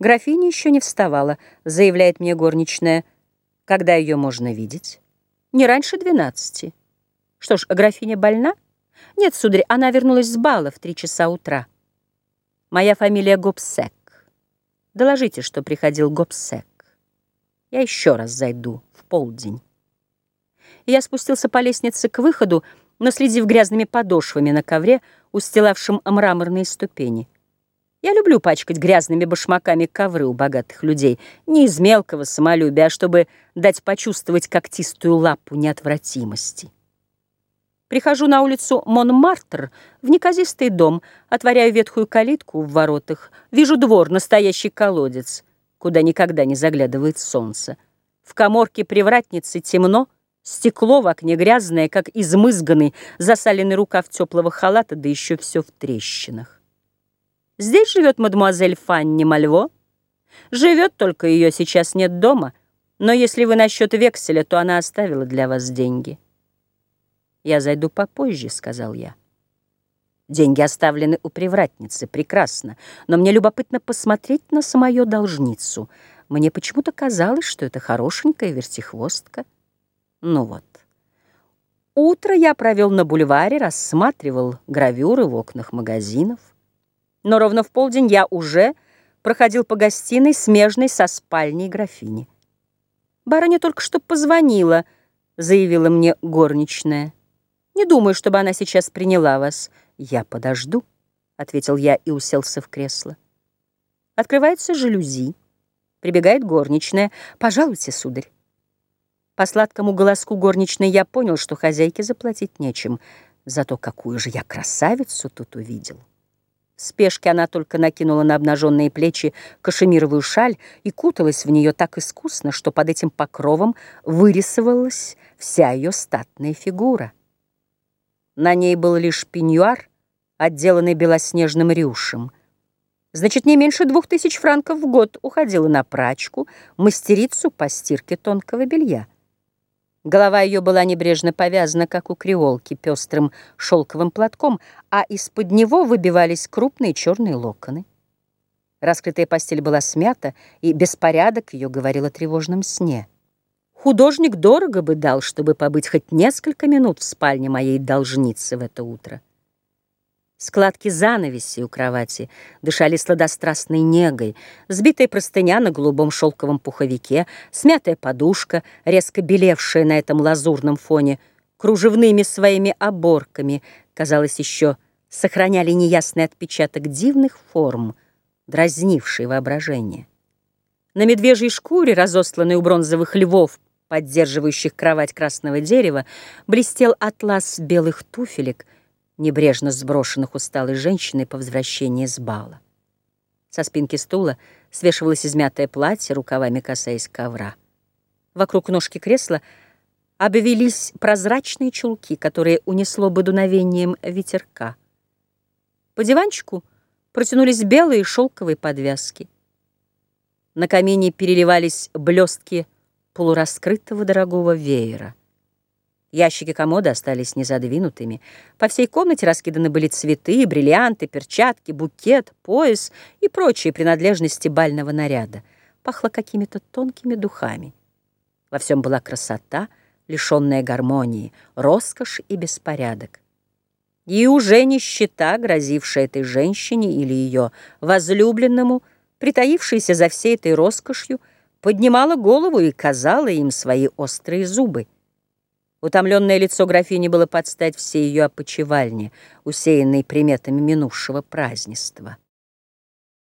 Графиня еще не вставала, заявляет мне горничная. Когда ее можно видеть? Не раньше двенадцати. Что ж, графиня больна? Нет, сударь, она вернулась с бала в три часа утра. Моя фамилия Гобсек. Доложите, что приходил Гобсек. Я еще раз зайду в полдень. Я спустился по лестнице к выходу, наследив грязными подошвами на ковре, устилавшем мраморные ступени. Я люблю пачкать грязными башмаками ковры у богатых людей, не из мелкого самолюбия, а чтобы дать почувствовать когтистую лапу неотвратимости. Прихожу на улицу Монмартр, в неказистый дом, отворяю ветхую калитку в воротах, вижу двор, настоящий колодец, куда никогда не заглядывает солнце. В коморке привратницы темно, стекло в окне грязное, как измызганный, засаленный рукав теплого халата, да еще все в трещинах. Здесь живет мадемуазель Фанни Мальво. Живет, только ее сейчас нет дома. Но если вы насчет векселя, то она оставила для вас деньги. Я зайду попозже, сказал я. Деньги оставлены у привратницы, прекрасно. Но мне любопытно посмотреть на самую должницу. Мне почему-то казалось, что это хорошенькая вертихвостка. Ну вот. Утро я провел на бульваре, рассматривал гравюры в окнах магазинов. Но ровно в полдень я уже проходил по гостиной, смежной со спальней графини. «Барыня только что позвонила», — заявила мне горничная. «Не думаю, чтобы она сейчас приняла вас». «Я подожду», — ответил я и уселся в кресло. Открывается жалюзи. Прибегает горничная. «Пожалуйте, сударь». По сладкому голоску горничной я понял, что хозяйке заплатить нечем. Зато какую же я красавицу тут увидел. В спешке она только накинула на обнаженные плечи кашемировую шаль и куталась в нее так искусно, что под этим покровом вырисовалась вся ее статная фигура. На ней был лишь пеньюар, отделанный белоснежным рюшем. Значит, не меньше двух тысяч франков в год уходила на прачку, мастерицу по стирке тонкого белья. Голова ее была небрежно повязана, как у креолки, пестрым шелковым платком, а из-под него выбивались крупные черные локоны. Раскрытая постель была смята, и беспорядок ее говорил о тревожном сне. Художник дорого бы дал, чтобы побыть хоть несколько минут в спальне моей должницы в это утро. Складки занавеси у кровати дышали сладострастной негой, сбитая простыня на голубом шелковом пуховике, смятая подушка, резко белевшая на этом лазурном фоне, кружевными своими оборками, казалось, еще сохраняли неясный отпечаток дивных форм, дразнивший воображение. На медвежьей шкуре, разосланной у бронзовых львов, поддерживающих кровать красного дерева, блестел атлас белых туфелек — небрежно сброшенных усталой женщиной по возвращении с бала. Со спинки стула свешивалось измятое платье, рукавами касаясь ковра. Вокруг ножки кресла обвелись прозрачные чулки, которые унесло бы дуновением ветерка. По диванчику протянулись белые шелковые подвязки. На камине переливались блестки полураскрытого дорогого веера. Ящики комода остались незадвинутыми. По всей комнате раскиданы были цветы, бриллианты, перчатки, букет, пояс и прочие принадлежности бального наряда. Пахло какими-то тонкими духами. Во всем была красота, лишенная гармонии, роскошь и беспорядок. И уже нищета, грозившая этой женщине или ее возлюбленному, притаившаяся за всей этой роскошью, поднимала голову и казала им свои острые зубы. Утомленное лицо графини было под стать всей ее опочивальне, усеянной приметами минувшего празднества.